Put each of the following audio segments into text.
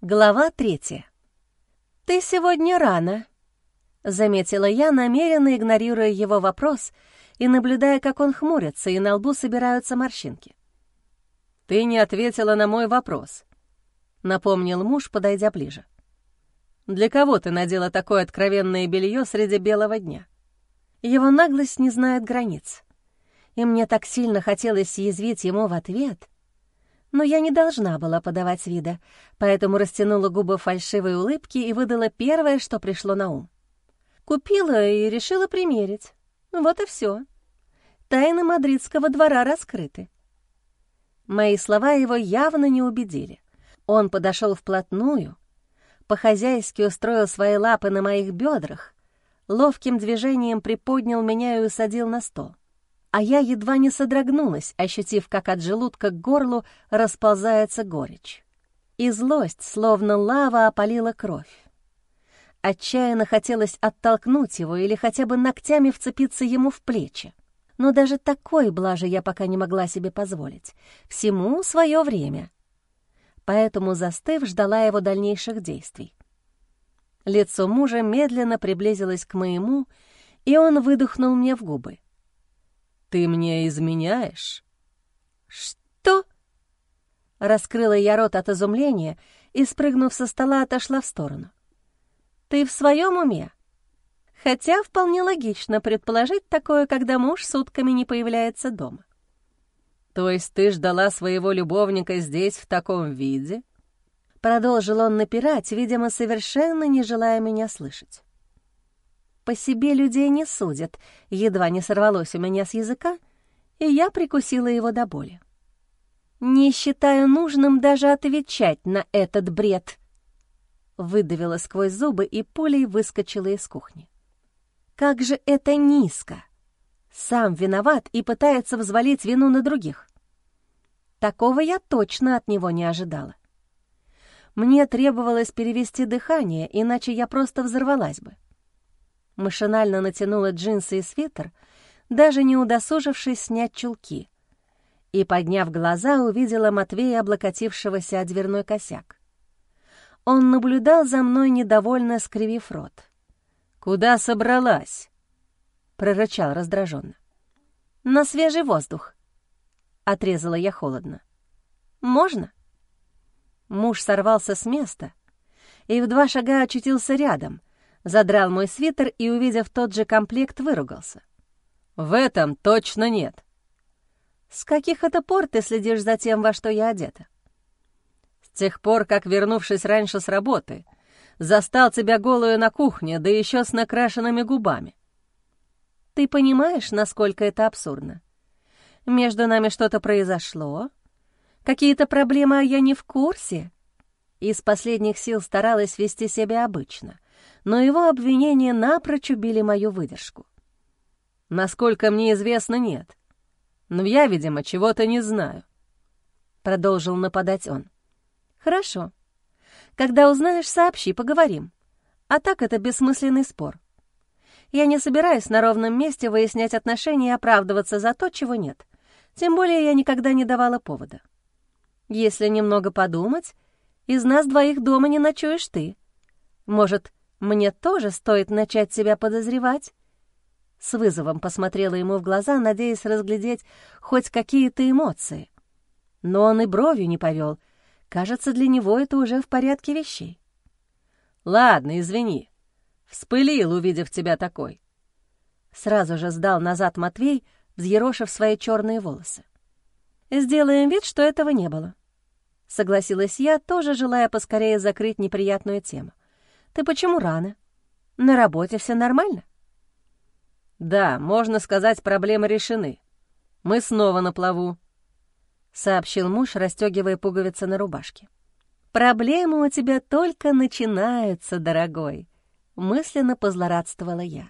Глава третья. «Ты сегодня рано», — заметила я, намеренно игнорируя его вопрос и наблюдая, как он хмурится, и на лбу собираются морщинки. «Ты не ответила на мой вопрос», — напомнил муж, подойдя ближе. «Для кого ты надела такое откровенное белье среди белого дня?» Его наглость не знает границ, и мне так сильно хотелось съязвить ему в ответ — но я не должна была подавать вида, поэтому растянула губы фальшивой улыбки и выдала первое, что пришло на ум. Купила и решила примерить. Вот и все. Тайны мадридского двора раскрыты. Мои слова его явно не убедили. Он подошел вплотную, по-хозяйски устроил свои лапы на моих бедрах, ловким движением приподнял меня и усадил на стол а я едва не содрогнулась, ощутив, как от желудка к горлу расползается горечь. И злость, словно лава, опалила кровь. Отчаянно хотелось оттолкнуть его или хотя бы ногтями вцепиться ему в плечи. Но даже такой блажи я пока не могла себе позволить. Всему свое время. Поэтому, застыв, ждала его дальнейших действий. Лицо мужа медленно приблизилось к моему, и он выдохнул мне в губы. «Ты мне изменяешь?» «Что?» Раскрыла я рот от изумления и, спрыгнув со стола, отошла в сторону. «Ты в своем уме?» Хотя вполне логично предположить такое, когда муж сутками не появляется дома. «То есть ты ждала своего любовника здесь в таком виде?» Продолжил он напирать, видимо, совершенно не желая меня слышать по себе людей не судят, едва не сорвалось у меня с языка, и я прикусила его до боли. «Не считаю нужным даже отвечать на этот бред», выдавила сквозь зубы и пулей выскочила из кухни. «Как же это низко! Сам виноват и пытается взвалить вину на других. Такого я точно от него не ожидала. Мне требовалось перевести дыхание, иначе я просто взорвалась бы машинально натянула джинсы и свитер, даже не удосужившись снять чулки, и, подняв глаза, увидела Матвея, облокотившегося о дверной косяк. Он наблюдал за мной, недовольно скривив рот. «Куда собралась?» — прорычал раздраженно. «На свежий воздух», — отрезала я холодно. «Можно?» Муж сорвался с места и в два шага очутился рядом, задрал мой свитер и, увидев тот же комплект, выругался. «В этом точно нет». «С каких это пор ты следишь за тем, во что я одета?» «С тех пор, как, вернувшись раньше с работы, застал тебя голую на кухне, да еще с накрашенными губами». «Ты понимаешь, насколько это абсурдно? Между нами что-то произошло? Какие-то проблемы, а я не в курсе?» Из последних сил старалась вести себя обычно — но его обвинения напрочь убили мою выдержку. «Насколько мне известно, нет. Но я, видимо, чего-то не знаю», — продолжил нападать он. «Хорошо. Когда узнаешь, сообщи, поговорим. А так это бессмысленный спор. Я не собираюсь на ровном месте выяснять отношения и оправдываться за то, чего нет. Тем более я никогда не давала повода. Если немного подумать, из нас двоих дома не ночуешь ты. Может, мне тоже стоит начать себя подозревать?» С вызовом посмотрела ему в глаза, надеясь разглядеть хоть какие-то эмоции. Но он и бровью не повел. Кажется, для него это уже в порядке вещей. «Ладно, извини. Вспылил, увидев тебя такой». Сразу же сдал назад Матвей, взъерошив свои черные волосы. «Сделаем вид, что этого не было», — согласилась я, тоже желая поскорее закрыть неприятную тему. Ты почему рано? На работе все нормально?» «Да, можно сказать, проблемы решены. Мы снова на плаву», — сообщил муж, расстегивая пуговицы на рубашке. «Проблемы у тебя только начинаются, дорогой», — мысленно позлорадствовала я.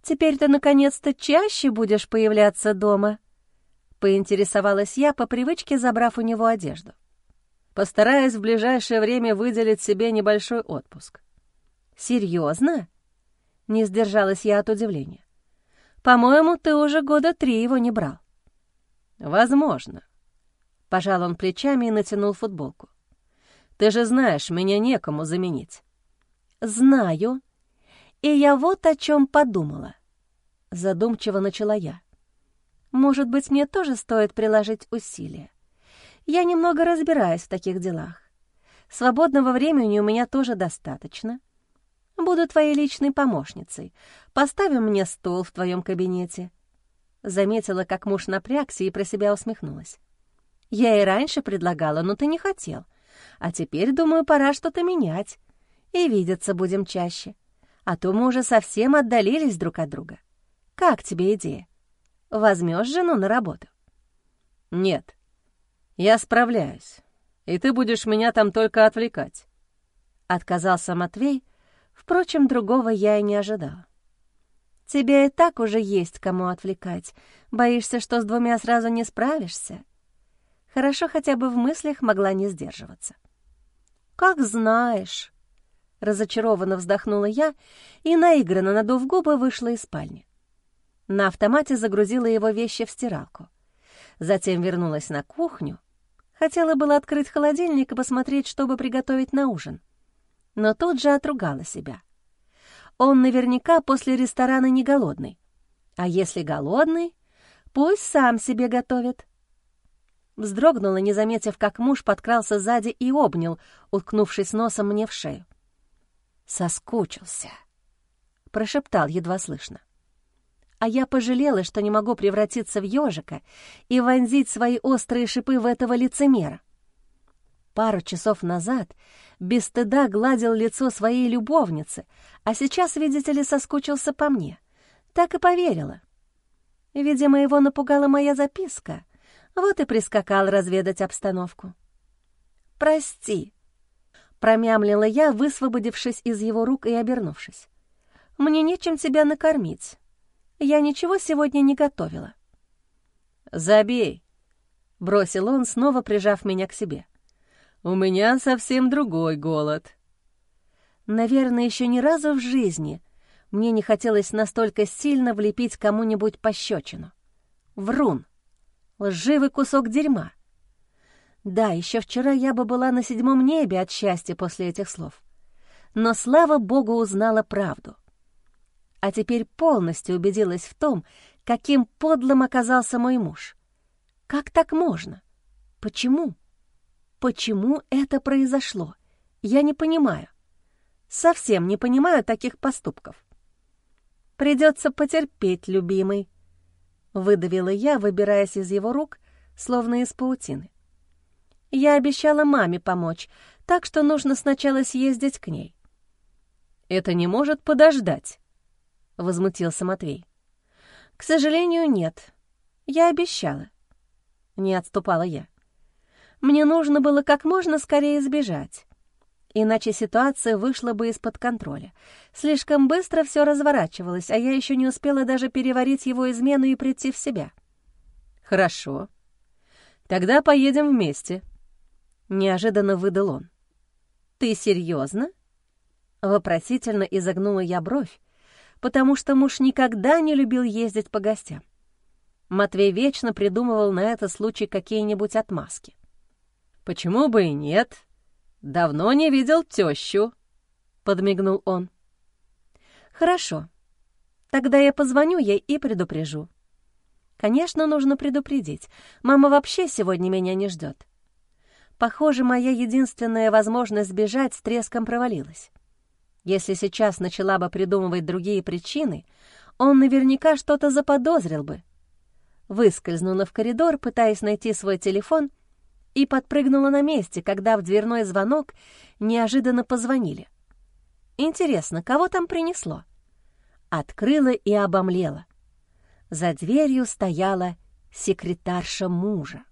«Теперь ты, наконец-то, чаще будешь появляться дома?» — поинтересовалась я, по привычке забрав у него одежду. «Постараюсь в ближайшее время выделить себе небольшой отпуск. «Серьезно?» — не сдержалась я от удивления. «По-моему, ты уже года три его не брал». «Возможно». Пожал он плечами и натянул футболку. Ты же знаешь, меня некому заменить». «Знаю. И я вот о чем подумала». Задумчиво начала я. «Может быть, мне тоже стоит приложить усилия. Я немного разбираюсь в таких делах. Свободного времени у меня тоже достаточно. Буду твоей личной помощницей. Поставим мне стол в твоем кабинете». Заметила, как муж напрягся и про себя усмехнулась. «Я и раньше предлагала, но ты не хотел. А теперь, думаю, пора что-то менять. И видеться будем чаще. А то мы уже совсем отдалились друг от друга. Как тебе идея? Возьмешь жену на работу?» «Нет, я справляюсь, и ты будешь меня там только отвлекать», — отказался Матвей, впрочем, другого я и не ожидала. «Тебе и так уже есть кому отвлекать. Боишься, что с двумя сразу не справишься?» Хорошо хотя бы в мыслях могла не сдерживаться. «Как знаешь», — разочарованно вздохнула я и, наигранно надув губы, вышла из спальни. На автомате загрузила его вещи в стиралку. Затем вернулась на кухню. Хотела было открыть холодильник и посмотреть, чтобы приготовить на ужин. Но тут же отругала себя. Он наверняка после ресторана не голодный. А если голодный, пусть сам себе готовит. Вздрогнула, не заметив, как муж подкрался сзади и обнял, уткнувшись носом мне в шею. «Соскучился», — прошептал едва слышно. А я пожалела, что не могу превратиться в ежика и вонзить свои острые шипы в этого лицемера. Пару часов назад без стыда гладил лицо своей любовницы, а сейчас, видите ли, соскучился по мне. Так и поверила. Видимо, его напугала моя записка — вот и прискакал разведать обстановку. «Прости», — промямлила я, высвободившись из его рук и обернувшись. «Мне нечем тебя накормить. Я ничего сегодня не готовила». «Забей», — бросил он, снова прижав меня к себе. «У меня совсем другой голод». Наверное, еще ни разу в жизни мне не хотелось настолько сильно влепить кому-нибудь пощечину. Врун лживый кусок дерьма. Да, еще вчера я бы была на седьмом небе от счастья после этих слов. Но, слава богу, узнала правду. А теперь полностью убедилась в том, каким подлым оказался мой муж. Как так можно? Почему? Почему это произошло? Я не понимаю. Совсем не понимаю таких поступков. Придется потерпеть, любимый, — выдавила я, выбираясь из его рук, словно из паутины. «Я обещала маме помочь, так что нужно сначала съездить к ней». «Это не может подождать», — возмутился Матвей. «К сожалению, нет. Я обещала». Не отступала я. «Мне нужно было как можно скорее сбежать иначе ситуация вышла бы из-под контроля. Слишком быстро все разворачивалось, а я еще не успела даже переварить его измену и прийти в себя. «Хорошо. Тогда поедем вместе», — неожиданно выдал он. «Ты серьезно? Вопросительно изогнула я бровь, потому что муж никогда не любил ездить по гостям. Матвей вечно придумывал на этот случай какие-нибудь отмазки. «Почему бы и нет?» «Давно не видел тещу», — подмигнул он. «Хорошо. Тогда я позвоню ей и предупрежу. Конечно, нужно предупредить. Мама вообще сегодня меня не ждет. Похоже, моя единственная возможность сбежать с треском провалилась. Если сейчас начала бы придумывать другие причины, он наверняка что-то заподозрил бы. Выскользнула в коридор, пытаясь найти свой телефон — и подпрыгнула на месте, когда в дверной звонок неожиданно позвонили. Интересно, кого там принесло? Открыла и обомлела. За дверью стояла секретарша мужа.